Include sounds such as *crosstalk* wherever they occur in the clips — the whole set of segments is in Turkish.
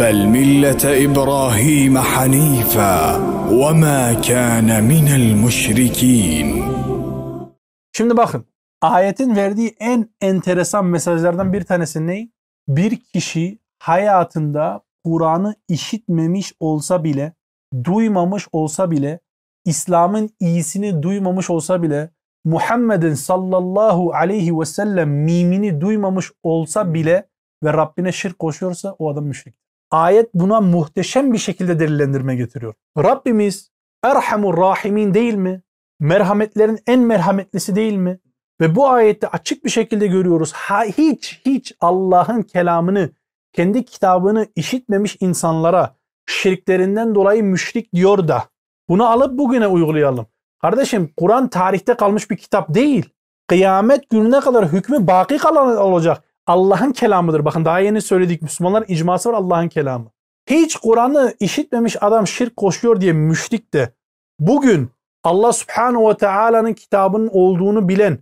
بل مله ابراهيم حنيفا وما كان من المشركين Şimdi bakın ayetin verdiği en enteresan mesajlardan bir tanesi ne? Bir kişi hayatında Kur'an'ı işitmemiş olsa bile, duymamış olsa bile, İslam'ın iyisini duymamış olsa bile, Muhammed'in sallallahu aleyhi ve sellem mimini duymamış olsa bile ve Rabbine şirk koşuyorsa o adam müşrik. Ayet buna muhteşem bir şekilde delillendirme getiriyor. Rabbimiz Erhamur Rahimin değil mi? Merhametlerin en merhametlisi değil mi? Ve bu ayette açık bir şekilde görüyoruz. Ha, hiç hiç Allah'ın kelamını, kendi kitabını işitmemiş insanlara şirklerinden dolayı müşrik diyor da bunu alıp bugüne uygulayalım. Kardeşim Kur'an tarihte kalmış bir kitap değil. Kıyamet gününe kadar hükmü baki kalan olacak. Allah'ın kelamıdır. Bakın daha yeni söyledik. Müslümanlar icması var Allah'ın kelamı. Hiç Kur'an'ı işitmemiş adam şirk koşuyor diye müşrik de bugün Allah subhanahu ve teala'nın kitabının olduğunu bilen,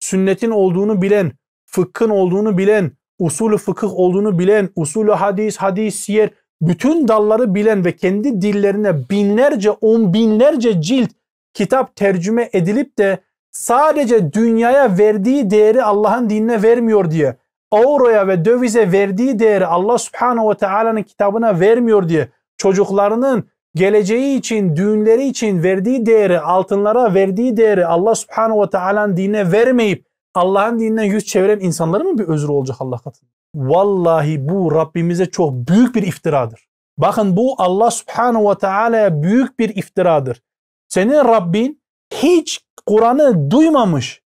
sünnetin olduğunu bilen, fıkhın olduğunu bilen, usulü fıkıh olduğunu bilen, usulü hadis, hadis, siyer, bütün dalları bilen ve kendi dillerine binlerce, on binlerce cilt kitap tercüme edilip de sadece dünyaya verdiği değeri Allah'ın dinine vermiyor diye, avroya ve dövize verdiği değeri Allah subhanahu ve teala'nın kitabına vermiyor diye, çocuklarının geleceği için, düğünleri için verdiği değeri, altınlara verdiği değeri Allah subhanahu ve teala'nın dinine vermeyip Allah'ın dininden yüz çeviren insanların mı bir özrü olacak Allah katında? Vallahi bu Rabbimize çok büyük bir iftiradır. Bakın bu Allah subhanahu ve teala'ya büyük bir iftiradır. Senin Rabbin hiç Kur'an'ı duymamış,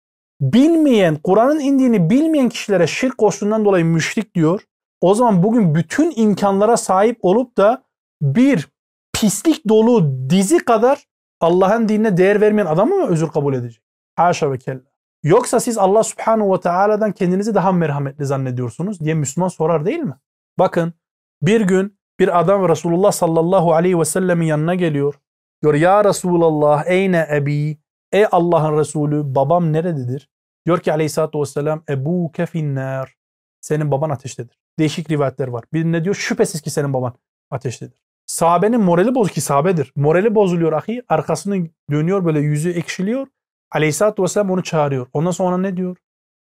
bilmeyen, Kur'an'ın indiğini bilmeyen kişilere şirk koştuğundan dolayı müşrik diyor. O zaman bugün bütün imkanlara sahip olup da bir pislik dolu dizi kadar Allah'ın dinine değer vermeyen adamı mı özür kabul edecek? Haşa ve kella. Yoksa siz Allah subhanahu ve teala'dan kendinizi daha merhametli zannediyorsunuz diye Müslüman sorar değil mi? Bakın bir gün bir adam Resulullah sallallahu aleyhi ve sellemin yanına geliyor. Diyor ya Resulallah eyne ebi? Ey Allah'ın Resulü babam nerededir? Diyor ki aleyhissalatü vesselam ebu kefinnâr. Senin baban ateştedir. Değişik rivayetler var. Birinde diyor şüphesiz ki senin baban ateştedir. Sahabenin morali bozuk ki sahabedir. Morali bozuluyor ahi. Arkasını dönüyor böyle yüzü ekşiliyor. Aleyhisselatü Vesselam onu çağırıyor. Ondan sonra ne diyor?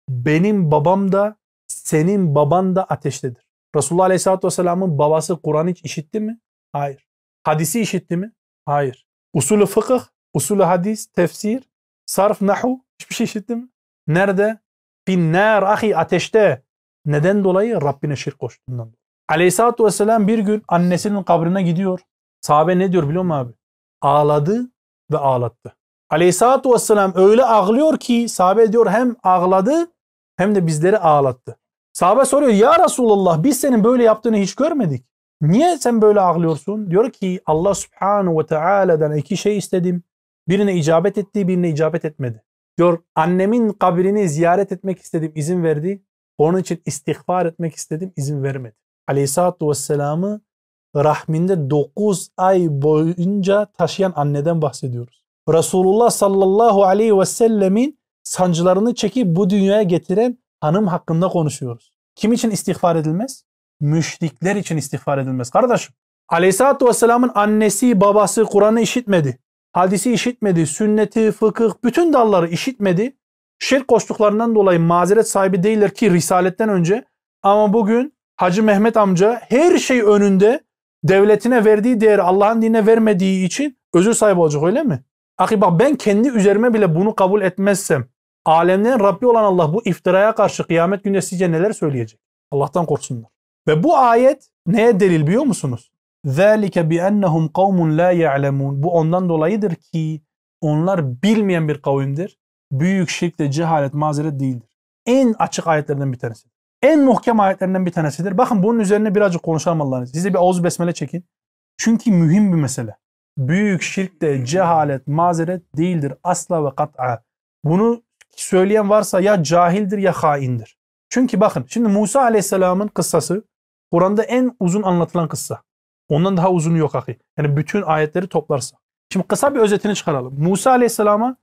Benim babam da senin baban da ateştedir. Resulullah Aleyhisselatü Vesselam'ın babası Kur'an hiç işitti mi? Hayır. Hadisi işitti mi? Hayır. Usulü fıkıh, usulü hadis, tefsir, sarf, nahu hiçbir şey işitti mi? Nerede? Finnâr ahi ateşte. Neden dolayı? Rabbine şirk koştuğundan dolayı. Aleyhisselatü Vesselam bir gün annesinin kabrine gidiyor. Sahabe ne diyor biliyor musun abi? Ağladı ve ağlattı. Aleyhisselatü Vesselam öyle ağlıyor ki sahabe diyor hem ağladı hem de bizleri ağlattı. Sahabe soruyor ya Resulallah biz senin böyle yaptığını hiç görmedik. Niye sen böyle ağlıyorsun? Diyor ki Allah subhanahu ve teala'dan iki şey istedim. Birine icabet etti birine icabet etmedi. Diyor annemin kabrini ziyaret etmek istedim izin verdi. Onun için istiğfar etmek istedim izin vermedi. Aleyhisselatü Vesselam'ı rahminde 9 ay boyunca taşıyan anneden bahsediyoruz. Resulullah sallallahu aleyhi ve sellemin sancılarını çekip bu dünyaya getiren hanım hakkında konuşuyoruz. Kim için istiğfar edilmez? Müşrikler için istiğfar edilmez. Kardeşim Aleyhisselatü Vesselam'ın annesi babası Kur'an'ı işitmedi. Hadisi işitmedi. Sünneti, fıkıh bütün dalları işitmedi. Şirk koştuklarından dolayı mazeret sahibi değiller ki Risaletten önce. Ama bugün Hacı Mehmet amca her şey önünde devletine verdiği değeri Allah'ın dinine vermediği için özür sahibi olacak öyle mi? Akı bak ben kendi üzerime bile bunu kabul etmezsem alemlerin Rabbi olan Allah bu iftiraya karşı kıyamet günü sizce neler söyleyecek? Allah'tan korksunlar. Ve bu ayet neye delil biliyor musunuz? ذَٰلِكَ بِأَنَّهُمْ قَوْمٌ لَا يَعْلَمُونَ Bu ondan dolayıdır ki onlar bilmeyen bir kavimdir. Büyük şirkle cehalet mazeret değildir. En açık ayetlerden bir tanesi. En muhkem ayetlerinden bir tanesidir. Bakın bunun üzerine birazcık konuşalım Allah'ın Size bir ağız besmele çekin. Çünkü mühim bir mesele. Büyük şirk de cehalet, mazeret değildir. Asla ve kat'a. Bunu söyleyen varsa ya cahildir ya haindir. Çünkü bakın şimdi Musa Aleyhisselam'ın kıssası Kur'an'da en uzun anlatılan kıssa. Ondan daha uzunu yok ahi. Yani bütün ayetleri toplarsa. Şimdi kısa bir özetini çıkaralım. Musa Aleyhisselam'a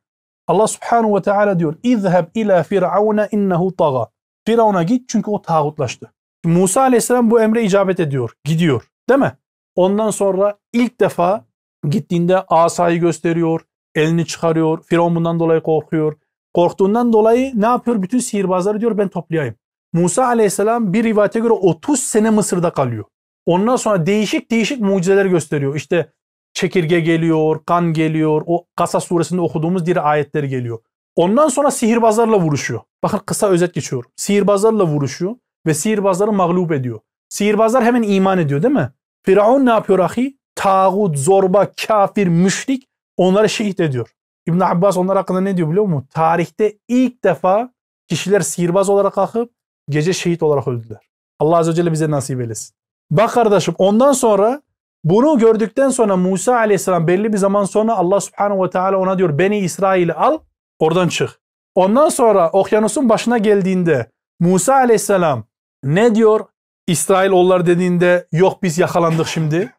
Allah Subhanahu ve Teala diyor: "İzheb ila Firavuna innehu taga." Firavun'a git çünkü o tağutlaştı. Musa aleyhisselam bu emre icabet ediyor. Gidiyor. Değil mi? Ondan sonra ilk defa gittiğinde asayı gösteriyor. Elini çıkarıyor. Firavun bundan dolayı korkuyor. Korktuğundan dolayı ne yapıyor? Bütün sihirbazları diyor ben toplayayım. Musa aleyhisselam bir rivayete göre 30 sene Mısır'da kalıyor. Ondan sonra değişik değişik mucizeler gösteriyor. İşte çekirge geliyor, kan geliyor, o Kasas suresinde okuduğumuz diğer ayetler geliyor. Ondan sonra sihirbazlarla vuruşuyor. Bakın kısa özet geçiyorum. Sihirbazlarla vuruşuyor ve sihirbazları mağlup ediyor. Sihirbazlar hemen iman ediyor değil mi? Firavun ne yapıyor ahi? Tağut, zorba, kafir, müşrik onları şehit ediyor. İbn Abbas onlar hakkında ne diyor biliyor musun? Tarihte ilk defa kişiler sihirbaz olarak kalkıp gece şehit olarak öldüler. Allah Azze ve Celle bize nasip eylesin. Bak kardeşim ondan sonra bunu gördükten sonra Musa aleyhisselam belli bir zaman sonra Allah subhanahu ve teala ona diyor Beni İsrail'i al oradan çık. Ondan sonra okyanusun başına geldiğinde Musa aleyhisselam ne diyor İsrail onlar dediğinde yok biz yakalandık şimdi.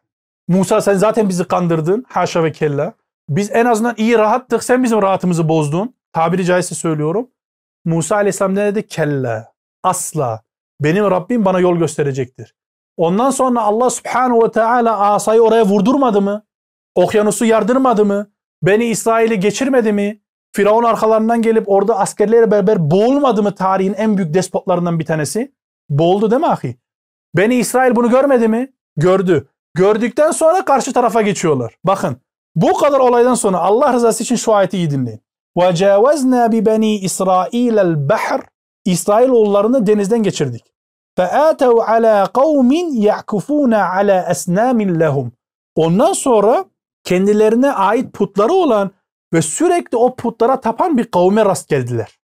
Musa sen zaten bizi kandırdın haşa ve kella. Biz en azından iyi rahattık sen bizim rahatımızı bozdun. Tabiri caizse söylüyorum. Musa aleyhisselam ne dedi? Kella. Asla. Benim Rabbim bana yol gösterecektir. Ondan sonra Allah subhanahu ve teala asayı oraya vurdurmadı mı? Okyanusu yardırmadı mı? Beni İsrail'i geçirmedi mi? Firavun arkalarından gelip orada askerleriyle beraber boğulmadı mı tarihin en büyük despotlarından bir tanesi? Boğuldu değil mi ahi? Beni İsrail bunu görmedi mi? Gördü. Gördükten sonra karşı tarafa geçiyorlar. Bakın bu kadar olaydan sonra Allah rızası için şu ayeti iyi dinleyin. وَجَاوَزْنَا بِبَنِي إِسْرَائِيلَ الْبَحْرِ İsrailoğullarını denizden geçirdik. فَآتَوْا عَلَى قَوْمٍ يَعْكُفُونَ عَلَى أَسْنَامٍ لَهُمْ Ondan sonra kendilerine ait putları olan ve sürekli o putlara tapan bir kavme rast geldiler.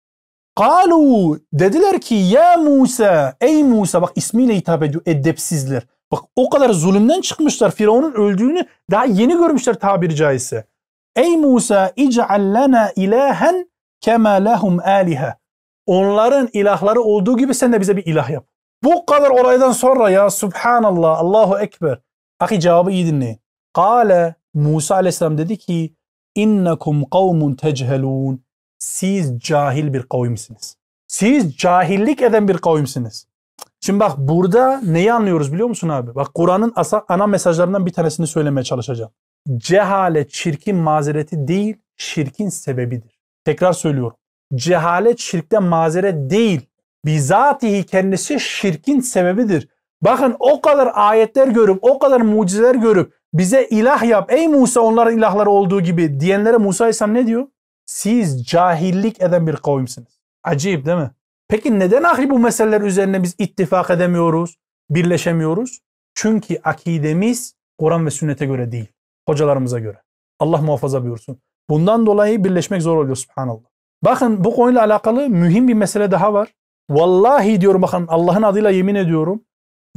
Kalu dediler ki ya Musa ey Musa bak ismiyle hitap ediyor edepsizler. Bak o kadar zulümden çıkmışlar Firavun'un öldüğünü daha yeni görmüşler tabiri caizse. Ey Musa ic'al lana ilahen kema lahum aliha. Onların ilahları olduğu gibi sen de bize bir ilah yap. Bu kadar olaydan sonra ya Subhanallah, Allahu Ekber. Ahi cevabı iyi dinleyin. Kale Musa aleyhisselam dedi ki innekum kavmun techeluun. Siz cahil bir kavimsiniz. Siz cahillik eden bir kavimsiniz. Şimdi bak burada neyi anlıyoruz biliyor musun abi? Bak Kur'an'ın ana mesajlarından bir tanesini söylemeye çalışacağım. Cehalet şirkin mazereti değil, şirkin sebebidir. Tekrar söylüyorum. Cehalet şirkten mazeret değil, bizatihi kendisi şirkin sebebidir. Bakın o kadar ayetler görüp, o kadar mucizeler görüp bize ilah yap ey Musa onların ilahları olduğu gibi diyenlere Musa Aleyhisselam ne diyor? Siz cahillik eden bir kavimsiniz. Acayip değil mi? Peki neden ahi bu meseleler üzerine biz ittifak edemiyoruz, birleşemiyoruz? Çünkü akidemiz Kur'an ve sünnete göre değil. Hocalarımıza göre. Allah muhafaza buyursun. Bundan dolayı birleşmek zor oluyor subhanallah. Bakın bu konuyla alakalı mühim bir mesele daha var. Vallahi diyorum bakın Allah'ın adıyla yemin ediyorum.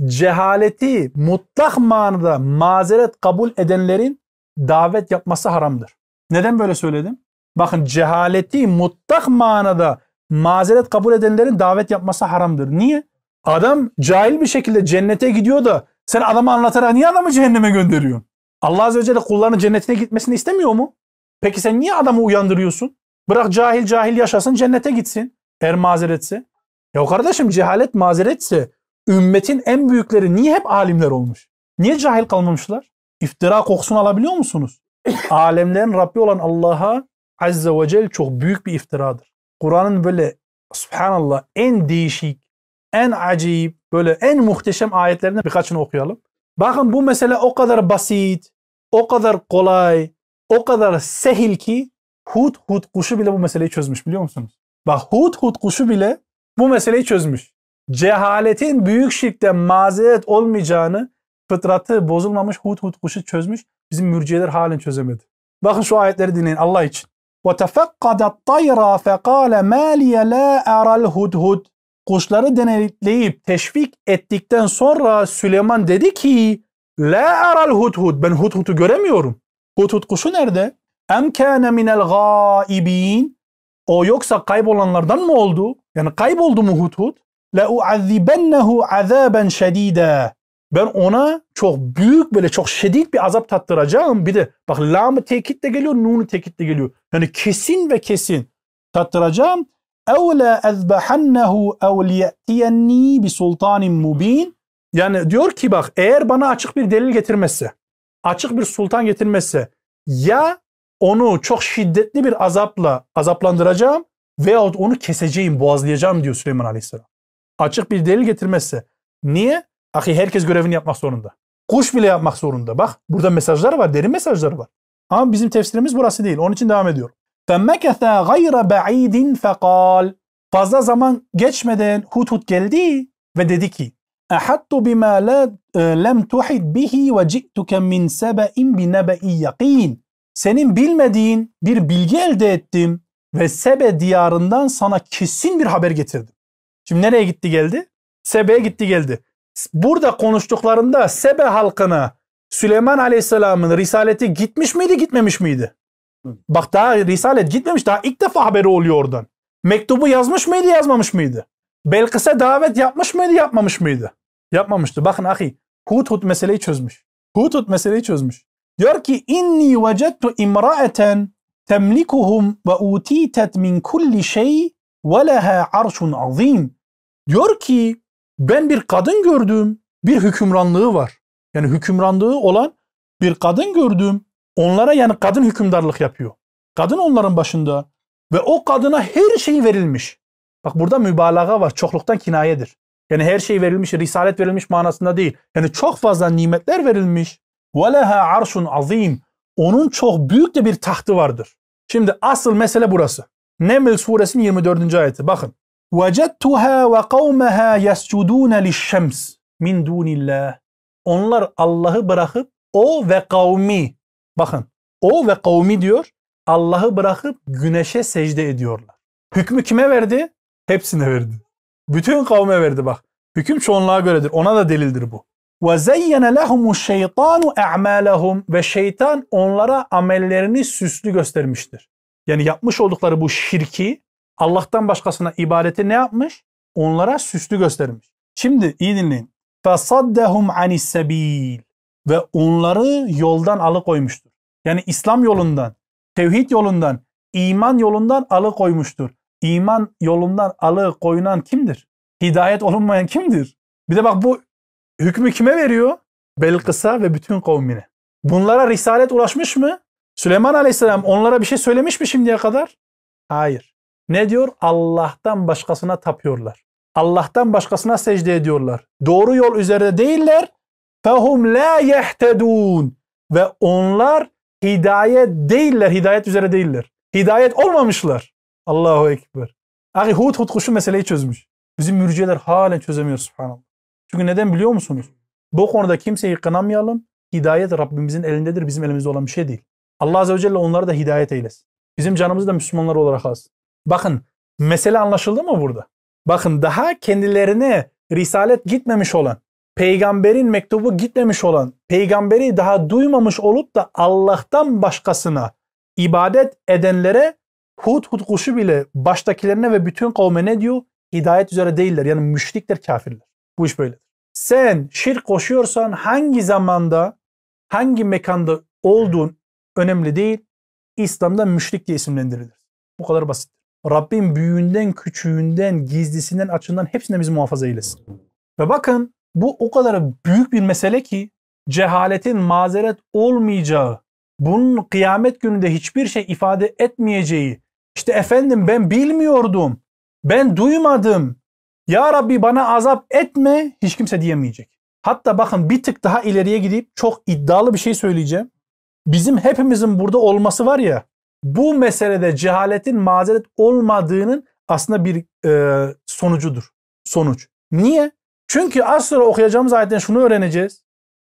Cehaleti mutlak manada mazeret kabul edenlerin davet yapması haramdır. Neden böyle söyledim? Bakın cehaleti mutlak manada mazeret kabul edenlerin davet yapması haramdır. Niye? Adam cahil bir şekilde cennete gidiyor da sen adamı anlatarak niye adamı cehenneme gönderiyorsun? Allah Azze ve Celle kullarının cennetine gitmesini istemiyor mu? Peki sen niye adamı uyandırıyorsun? Bırak cahil cahil yaşasın cennete gitsin. Eğer mazeretse. Ya kardeşim cehalet mazeretse ümmetin en büyükleri niye hep alimler olmuş? Niye cahil kalmamışlar? İftira kokusunu alabiliyor musunuz? *laughs* Alemlerin Rabbi olan Allah'a Azze ve Celle çok büyük bir iftiradır. Kur'an'ın böyle subhanallah en değişik, en acayip, böyle en muhteşem ayetlerinden birkaçını okuyalım. Bakın bu mesele o kadar basit, o kadar kolay, o kadar sehil ki Hud Hud kuşu bile bu meseleyi çözmüş biliyor musunuz? Bak Hud Hud kuşu bile bu meseleyi çözmüş. Cehaletin büyük şirkten mazeret olmayacağını fıtratı bozulmamış Hud Hud kuşu çözmüş. Bizim mürciyeler halen çözemedi. Bakın şu ayetleri dinleyin Allah için. وَتَفَقَّدَ الطَّيْرَ فَقَالَ مَا لِيَ لَا أَرَى الْهُدْهُدْ Kuşları denetleyip teşvik ettikten sonra Süleyman dedi ki La aral hudhud. Ben hudhud'u göremiyorum. Hudhud kuşu nerede? Em kâne minel gâibîn. O yoksa kaybolanlardan mı oldu? Yani kayboldu mu hudhud? Uazzibennehu azaben şedîde. Ben ona çok büyük böyle çok şiddet bir azap tattıracağım. Bir de bak lam tekit de geliyor, nunu tekit de geliyor. Yani kesin ve kesin tattıracağım. la ezbahannehu ev liye'tiyenni bi sultanin mubin. Yani diyor ki bak eğer bana açık bir delil getirmezse, açık bir sultan getirmezse ya onu çok şiddetli bir azapla azaplandıracağım veyahut onu keseceğim, boğazlayacağım diyor Süleyman Aleyhisselam. Açık bir delil getirmezse. Niye? Ahi herkes görevini yapmak zorunda. Kuş bile yapmak zorunda. Bak burada mesajlar var, derin mesajlar var. Ama bizim tefsirimiz burası değil. Onun için devam ediyor. فَمَّكَثَ غَيْرَ بَعِيدٍ فَقَالْ Fazla zaman geçmeden Hudhud geldi ve dedi ki اَحَدْتُ بِمَا لَمْ تُحِدْ بِهِ وَجِئْتُكَ مِنْ سَبَئٍ بِنَبَئِ يَقِينٍ senin bilmediğin bir bilgi elde ettim ve Sebe diyarından sana kesin bir haber getirdim. Şimdi nereye gitti geldi? Sebe'ye gitti geldi. Burada konuştuklarında Sebe halkına Süleyman Aleyhisselam'ın risaleti gitmiş miydi gitmemiş miydi? Bak daha risalet gitmemiş daha ilk defa haberi oluyor oradan. Mektubu yazmış mıydı yazmamış mıydı? Belkıs'a davet yapmış mıydı yapmamış mıydı? Yapmamıştı. Bakın ahi Hudhud meseleyi çözmüş. Hudhud meseleyi çözmüş. Diyor ki inni vecettu imra'eten temlikuhum ve utitet min kulli şey ve leha arşun azim. Diyor ki ben bir kadın gördüm. Bir hükümranlığı var. Yani hükümranlığı olan bir kadın gördüm. Onlara yani kadın hükümdarlık yapıyor. Kadın onların başında ve o kadına her şey verilmiş. Bak burada mübalağa var. Çokluktan kinayedir. Yani her şey verilmiş, risalet verilmiş manasında değil. Yani çok fazla nimetler verilmiş. وَلَهَا arşun azim. Onun çok büyük de bir tahtı vardır. Şimdi asıl mesele burası. Neml suresinin 24. ayeti. Bakın. وَجَدْتُهَا وَقَوْمَهَا يَسْجُدُونَ لِلشَّمْسِ min dunillah. Onlar Allah'ı bırakıp o ve kavmi bakın o ve kavmi diyor Allah'ı bırakıp güneşe secde ediyorlar. Hükmü kime verdi? Hepsine verdi. Bütün kavme verdi bak. Hüküm çoğunluğa göredir. Ona da delildir bu. Ve zeyyene lehumu şeytanu e'malehum ve şeytan onlara amellerini süslü göstermiştir. Yani yapmış oldukları bu şirki Allah'tan başkasına ibadeti ne yapmış? Onlara süslü göstermiş. Şimdi iyi dinleyin. Fesaddehum anis sebil ve onları yoldan alıkoymuştur. Yani İslam yolundan, tevhid yolundan, iman yolundan alıkoymuştur. İman yolundan alıkoyulan kimdir? Hidayet olunmayan kimdir? Bir de bak bu hükmü kime veriyor? Belkıs'a ve bütün kavmine. Bunlara risalet ulaşmış mı? Süleyman Aleyhisselam onlara bir şey söylemiş mi şimdiye kadar? Hayır. Ne diyor? Allah'tan başkasına tapıyorlar. Allah'tan başkasına secde ediyorlar. Doğru yol üzerinde değiller. Fehum la yehtedun. Ve onlar hidayet değiller, hidayet üzere değiller. Hidayet olmamışlar. Allahu Ekber. Ahi Hud Hud kuşu meseleyi çözmüş. Bizim mürciyeler halen çözemiyor subhanallah. Çünkü neden biliyor musunuz? Bu konuda kimseyi kınamayalım. Hidayet Rabbimizin elindedir. Bizim elimizde olan bir şey değil. Allah Azze ve Celle onları da hidayet eylesin. Bizim canımız da Müslümanlar olarak az. Bakın mesele anlaşıldı mı burada? Bakın daha kendilerine risalet gitmemiş olan, peygamberin mektubu gitmemiş olan, peygamberi daha duymamış olup da Allah'tan başkasına ibadet edenlere Hud Hud kuşu bile baştakilerine ve bütün kavme ne diyor? Hidayet üzere değiller. Yani müşrikler, kafirler. Bu iş böyledir. Sen şirk koşuyorsan hangi zamanda, hangi mekanda olduğun önemli değil. İslam'da müşrik diye isimlendirilir. Bu kadar basit. Rabbim büyüğünden, küçüğünden, gizlisinden, açığından hepsine bizi muhafaza eylesin. Ve bakın bu o kadar büyük bir mesele ki cehaletin mazeret olmayacağı, bunun kıyamet gününde hiçbir şey ifade etmeyeceği, işte efendim ben bilmiyordum, ben duymadım, ya Rabbi bana azap etme hiç kimse diyemeyecek. Hatta bakın bir tık daha ileriye gidip çok iddialı bir şey söyleyeceğim. Bizim hepimizin burada olması var ya, bu meselede cehaletin mazeret olmadığının aslında bir e, sonucudur. Sonuç. Niye? Çünkü az sonra okuyacağımız ayetten şunu öğreneceğiz.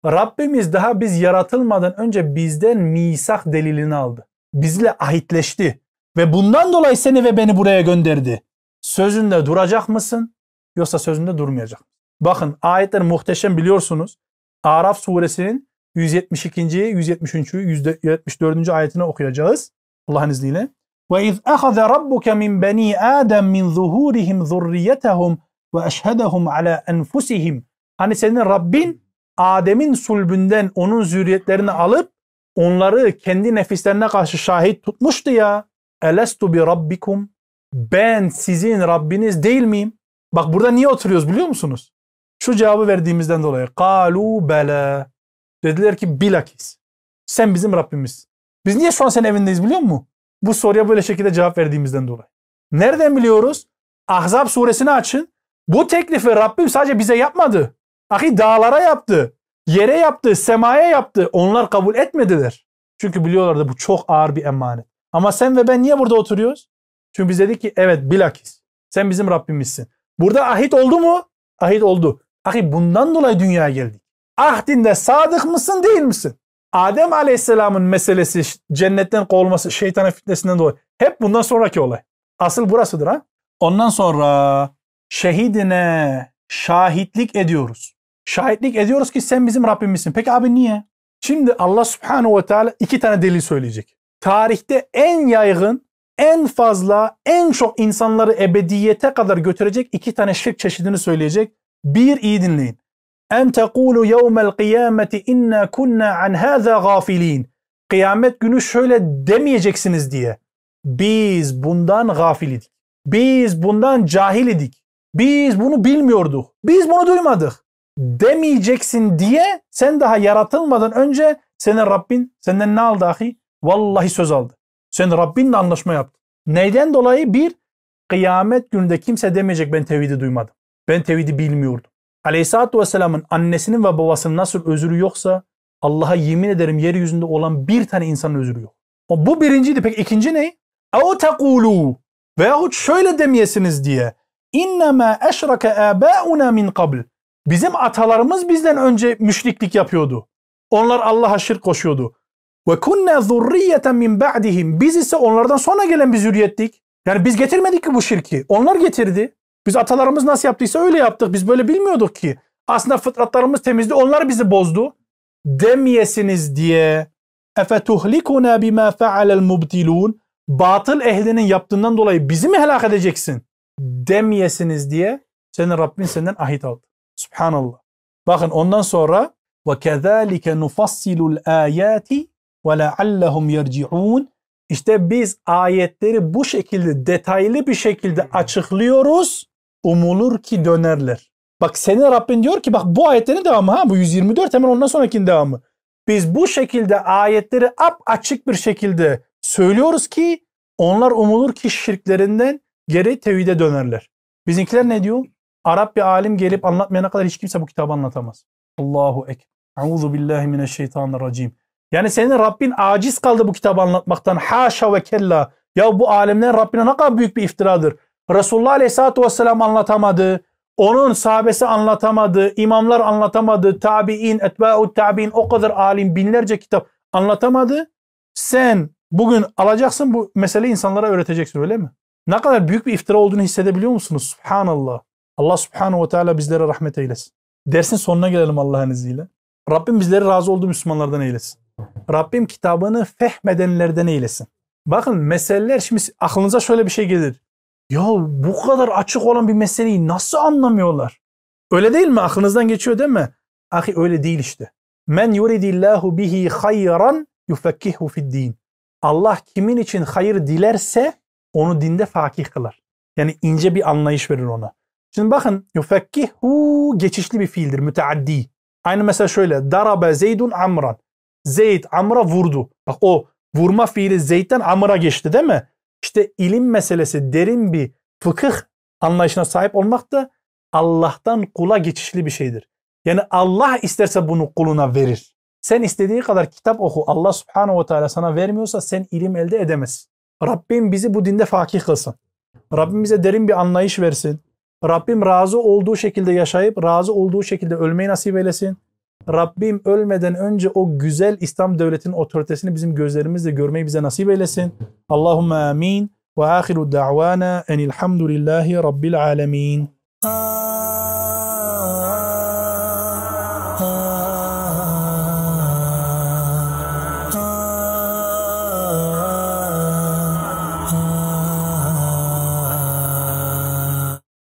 Rabbimiz daha biz yaratılmadan önce bizden misak delilini aldı. Bizle ahitleşti. Ve bundan dolayı seni ve beni buraya gönderdi. Sözünde duracak mısın? Yoksa sözünde durmayacak. Bakın ayetler muhteşem biliyorsunuz. Araf suresinin 172. 173. 174. ayetini okuyacağız. Allah'ın izniyle. Ve iz ahaza rabbuke min bani Adem min zuhurihim zurriyetehum ve eşhedehum ala enfusihim. Hani senin Rabbin Adem'in sulbünden onun zürriyetlerini alıp onları kendi nefislerine karşı şahit tutmuştu ya. Elestu bi rabbikum? ben sizin Rabbiniz değil miyim? Bak burada niye oturuyoruz biliyor musunuz? Şu cevabı verdiğimizden dolayı. Kalu bela. Dediler ki bilakis. Sen bizim Rabbimiz. Biz niye şu an senin evindeyiz biliyor musun? Bu soruya böyle şekilde cevap verdiğimizden dolayı. Nereden biliyoruz? Ahzab suresini açın. Bu teklifi Rabbim sadece bize yapmadı. Ahi dağlara yaptı. Yere yaptı, semaya yaptı. Onlar kabul etmediler. Çünkü biliyorlardı bu çok ağır bir emanet. Ama sen ve ben niye burada oturuyoruz? Çünkü biz dedik ki evet bilakis. Sen bizim Rabbimizsin. Burada ahit oldu mu? Ahit oldu. Ahi bundan dolayı dünyaya geldik. Ahdinde sadık mısın değil misin? Adem Aleyhisselam'ın meselesi cennetten kovulması şeytanın fitnesinden dolayı. Hep bundan sonraki olay. Asıl burasıdır ha. Ondan sonra şehidine şahitlik ediyoruz. Şahitlik ediyoruz ki sen bizim Rabbimizsin. Peki abi niye? Şimdi Allah Subhanahu ve Teala iki tane delil söyleyecek. Tarihte en yaygın, en fazla, en çok insanları ebediyete kadar götürecek iki tane şirk çeşidini söyleyecek. Bir iyi dinleyin. En tekulu yevmel kıyameti inna kunna an hâzâ gafilin. Kıyamet günü şöyle demeyeceksiniz diye. Biz bundan gafil idik. Biz bundan cahil idik. Biz bunu bilmiyorduk. Biz bunu duymadık. Demeyeceksin diye sen daha yaratılmadan önce senin Rabbin senden ne aldı ahi? Vallahi söz aldı. Sen Rabbinle anlaşma yaptın. Neyden dolayı? Bir, kıyamet gününde kimse demeyecek ben tevhidi duymadım. Ben tevhidi bilmiyordum. Aleyhisselatü Vesselam'ın annesinin ve babasının nasıl özürü yoksa Allah'a yemin ederim yeryüzünde olan bir tane insanın özürü yok. O bu birinciydi. Peki ikinci ne? اَوْ تَقُولُوا Veyahut şöyle demeyesiniz diye. اِنَّمَا اَشْرَكَ آبَاؤُنَا min قَبْلِ Bizim atalarımız bizden önce müşriklik yapıyordu. Onlar Allah'a şirk koşuyordu. Ve kunna zurriyeten min ba'dihim. Biz ise onlardan sonra gelen bir zürriyettik. Yani biz getirmedik ki bu şirki. Onlar getirdi. Biz atalarımız nasıl yaptıysa öyle yaptık. Biz böyle bilmiyorduk ki. Aslında fıtratlarımız temizdi. Onlar bizi bozdu. Demeyesiniz diye. Efe tuhlikuna bima fe'alel mubtilun. Batıl ehlinin yaptığından dolayı bizi mi helak edeceksin? Demeyesiniz diye senin Rabbin senden ahit aldı. Subhanallah. Bakın ondan sonra ve kezalike nufassilul ayati leallehum yerciun. İşte biz ayetleri bu şekilde detaylı bir şekilde açıklıyoruz. Umulur ki dönerler. Bak senin Rabbin diyor ki bak bu ayetlerin devamı ha bu 124 hemen ondan sonrakinin devamı. Biz bu şekilde ayetleri ap açık bir şekilde söylüyoruz ki onlar umulur ki şirklerinden geri tevhide dönerler. Bizimkiler ne diyor? Arap bir alim gelip anlatmayana kadar hiç kimse bu kitabı anlatamaz. Allahu ekber. Euzu billahi mineşşeytanirracim. Yani senin Rabbin aciz kaldı bu kitabı anlatmaktan. Haşa ve kella. Ya bu alemlerin Rabbine ne kadar büyük bir iftiradır. Resulullah Aleyhisselatü Vesselam anlatamadı. Onun sahabesi anlatamadı. imamlar anlatamadı. Tabi'in, etba'u tabi'in o kadar alim binlerce kitap anlatamadı. Sen bugün alacaksın bu meseleyi insanlara öğreteceksin öyle mi? Ne kadar büyük bir iftira olduğunu hissedebiliyor musunuz? Subhanallah. Allah subhanahu ve teala bizlere rahmet eylesin. Dersin sonuna gelelim Allah'ın izniyle. Rabbim bizleri razı olduğu Müslümanlardan eylesin. Rabbim kitabını fehmedenlerden eylesin. Bakın meseleler şimdi aklınıza şöyle bir şey gelir. Ya bu kadar açık olan bir meseleyi nasıl anlamıyorlar? Öyle değil mi? Aklınızdan geçiyor değil mi? Ahi öyle değil işte. Men yuridillahu bihi hayran yufekkihu fid din. Allah kimin için hayır dilerse onu dinde fakih kılar. Yani ince bir anlayış verir ona. Şimdi bakın yufekkihu geçişli bir fiildir. Müteaddi. Aynı mesela şöyle. Darabe Zeydun Amran. Zeyd Amr'a vurdu. Bak o vurma fiili Zeyd'den Amr'a geçti değil mi? İşte ilim meselesi derin bir fıkıh anlayışına sahip olmak da Allah'tan kula geçişli bir şeydir. Yani Allah isterse bunu kuluna verir. Sen istediği kadar kitap oku. Allah subhanahu ve teala sana vermiyorsa sen ilim elde edemezsin. Rabbim bizi bu dinde fakih kılsın. Rabbim bize derin bir anlayış versin. Rabbim razı olduğu şekilde yaşayıp razı olduğu şekilde ölmeyi nasip eylesin. Rabbim ölmeden önce o güzel İslam devletinin otoritesini bizim gözlerimizle görmeyi bize nasip eylesin. Allahumme amin. Ve ahiru da'vana enilhamdülillahi rabbil alemin.